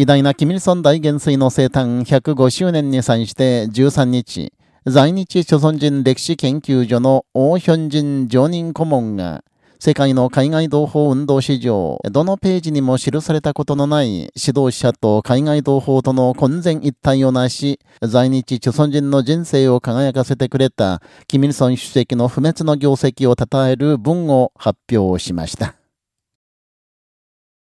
偉大なキミルソン大元帥の生誕105周年に際して13日、在日朝鮮人歴史研究所のオ王ヒョン人常任顧問が、世界の海外同胞運動史上、どのページにも記されたことのない指導者と海外同胞との混然一体をなし、在日朝鮮人の人生を輝かせてくれた、キミルソン主席の不滅の業績を称える文を発表しました。